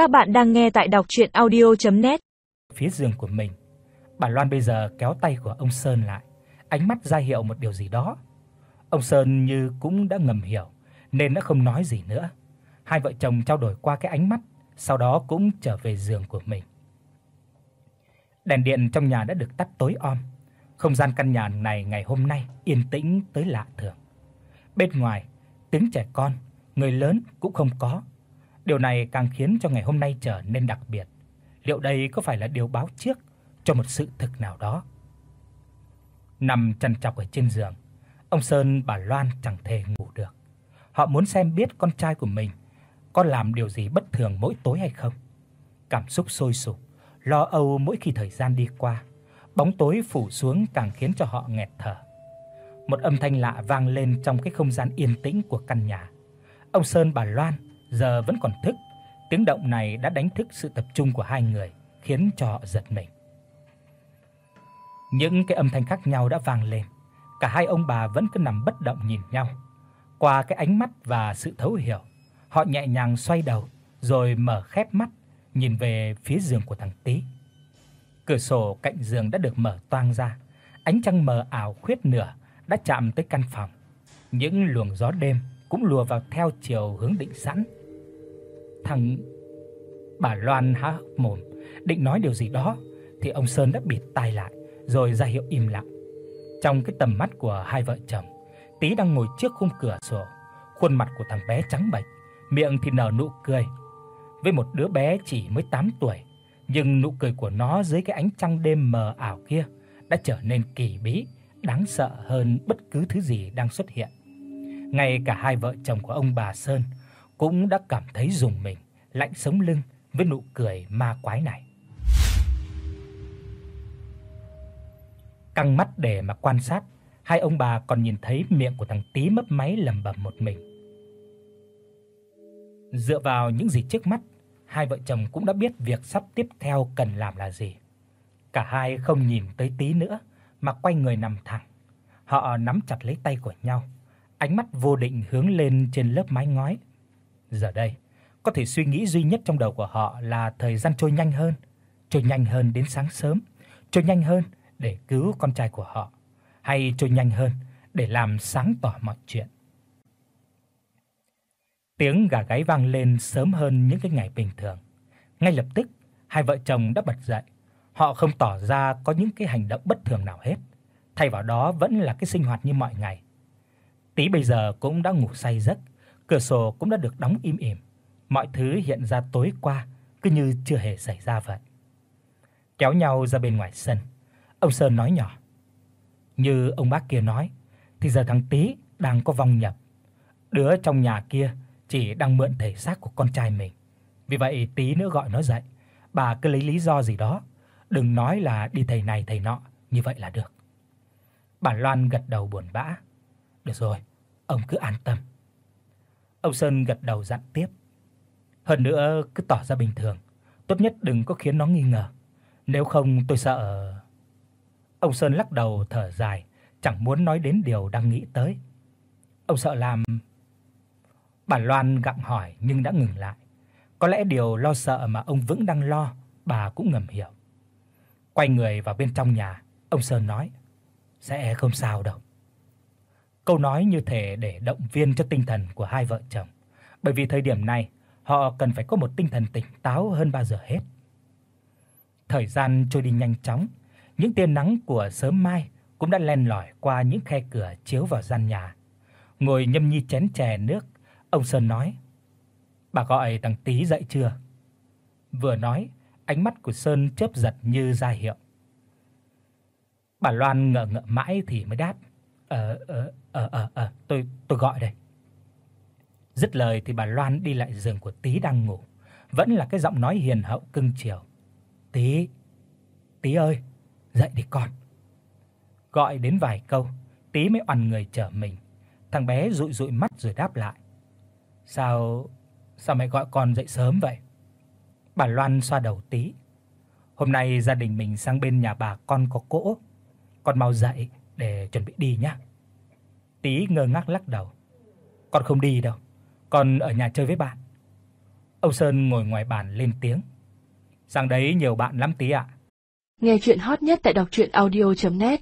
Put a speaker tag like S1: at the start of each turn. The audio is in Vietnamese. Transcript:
S1: Các bạn đang nghe tại đọc audio net
S2: Phía giường của mình, bà Loan bây giờ kéo tay của ông Sơn lại, ánh mắt ra hiệu một điều gì đó. Ông Sơn như cũng đã ngầm hiểu nên đã không nói gì nữa. Hai vợ chồng trao đổi qua cái ánh mắt, sau đó cũng trở về giường của mình. Đèn điện trong nhà đã được tắt tối om. Không gian căn nhà này ngày hôm nay yên tĩnh tới lạ thường. Bên ngoài, tiếng trẻ con, người lớn cũng không có. Điều này càng khiến cho ngày hôm nay trở nên đặc biệt. Liệu đây có phải là điều báo trước cho một sự thực nào đó? Nằm chăn chọc ở trên giường, ông Sơn bà Loan chẳng thể ngủ được. Họ muốn xem biết con trai của mình có làm điều gì bất thường mỗi tối hay không. Cảm xúc sôi sục, lo âu mỗi khi thời gian đi qua. Bóng tối phủ xuống càng khiến cho họ nghẹt thở. Một âm thanh lạ vang lên trong cái không gian yên tĩnh của căn nhà. Ông Sơn bà Loan giờ vẫn còn thức. Tiếng động này đã đánh thức sự tập trung của hai người, khiến cho họ giật mình. Những cái âm thanh khác nhau đã vang lên. Cả hai ông bà vẫn cứ nằm bất động nhìn nhau. Qua cái ánh mắt và sự thấu hiểu, họ nhẹ nhàng xoay đầu rồi mở khép mắt, nhìn về phía giường của thằng Tí. Cửa sổ cạnh giường đã được mở toang ra, ánh trăng mờ ảo khuyết nửa đã chạm tới căn phòng. Những luồng gió đêm cũng lùa vào theo chiều hướng định sẵn. Thằng bà Loan há hốc mồm định nói điều gì đó thì ông Sơn đã bịt tai lại rồi ra hiệu im lặng. Trong cái tầm mắt của hai vợ chồng, Tí đang ngồi trước khung cửa sổ, khuôn mặt của thằng bé trắng bệch, miệng thì nở nụ cười. Với một đứa bé chỉ mới 8 tuổi, nhưng nụ cười của nó dưới cái ánh trăng đêm mờ ảo kia đã trở nên kỳ bí, đáng sợ hơn bất cứ thứ gì đang xuất hiện. Ngay cả hai vợ chồng của ông bà Sơn cũng đã cảm thấy rùng mình, lạnh sống lưng với nụ cười ma quái này. Căng mắt để mà quan sát, hai ông bà còn nhìn thấy miệng của thằng Tí mấp máy lẩm bẩm một mình. Dựa vào những gì trước mắt, hai vợ chồng cũng đã biết việc sắp tiếp theo cần làm là gì. Cả hai không nhìn tới Tí nữa mà quay người nằm thẳng. Họ nắm chặt lấy tay của nhau, ánh mắt vô định hướng lên trên lớp mái ngói. Giờ đây, có thể suy nghĩ duy nhất trong đầu của họ là thời gian trôi nhanh hơn, trôi nhanh hơn đến sáng sớm, trôi nhanh hơn để cứu con trai của họ, hay trôi nhanh hơn để làm sáng tỏ mọi chuyện. Tiếng gà gáy vang lên sớm hơn những cái ngày bình thường. Ngay lập tức, hai vợ chồng đã bật dậy. Họ không tỏ ra có những cái hành động bất thường nào hết, thay vào đó vẫn là cái sinh hoạt như mọi ngày. Tí bây giờ cũng đã ngủ say giấc, cửa sổ cũng đã được đóng im ỉm. Mọi thứ hiện ra tối qua cứ như chưa hề xảy ra vậy. Kéo nhau ra bên ngoài sân, ông Sơn nói nhỏ: "Như ông bác kia nói, thì giờ thằng Tí đang có vong nhập. Đứa trong nhà kia chỉ đang mượn thể xác của con trai mình. Vì vậy tí nữa gọi nó dậy, bà cứ lấy lý do gì đó, đừng nói là đi thầy này thầy nọ, như vậy là được." Bà Loan gật đầu buồn bã. "Được rồi, ông cứ an tâm." Ông Sơn gật đầu dặn tiếp. Hơn nữa cứ tỏ ra bình thường, tốt nhất đừng có khiến nó nghi ngờ, nếu không tôi sợ. Ông Sơn lắc đầu thở dài, chẳng muốn nói đến điều đang nghĩ tới. Ông sợ làm Bà Loan gặng hỏi nhưng đã ngừng lại. Có lẽ điều lo sợ mà ông Vững đang lo, bà cũng ngầm hiểu. Quay người vào bên trong nhà, ông Sơn nói: "Sẽ không sao đâu." Câu nói như thể để động viên cho tinh thần của hai vợ chồng, bởi vì thời điểm này họ cần phải có một tinh thần tỉnh táo hơn bao giờ hết. Thời gian trôi đi nhanh chóng, những tia nắng của sớm mai cũng đã len lỏi qua những khe cửa chiếu vào gian nhà. Ngồi nhâm nhi chén chè nước, ông Sơn nói: "Bà gọi thằng Tí dậy chưa?" Vừa nói, ánh mắt của Sơn chớp giật như ra hiệu. Bà Loan ngợ ngợ mãi thì mới đáp: Ờ, "Ờ ờ ờ ờ tôi tôi gọi đây." Dứt lời thì bà Loan đi lại giường của Tí đang ngủ, vẫn là cái giọng nói hiền hậu cưng chiều. "Tí, Tí ơi, dậy đi con." Gọi đến vài câu, Tí mới oằn người trở mình. Thằng bé dụi dụi mắt rồi đáp lại. "Sao sao mẹ gọi con dậy sớm vậy?" Bà Loan xoa đầu Tí. "Hôm nay gia đình mình sang bên nhà bà con có cỗ, con mau dậy để chuẩn bị đi nhé." Tí ngơ ngác lắc đầu. "Con không đi đâu." Con ở nhà chơi với bạn. Ông Sơn ngồi ngoài bàn lên tiếng. Sang đấy nhiều bạn lắm tí ạ.
S3: Nghe truyện hot nhất tại doctruyenaudio.net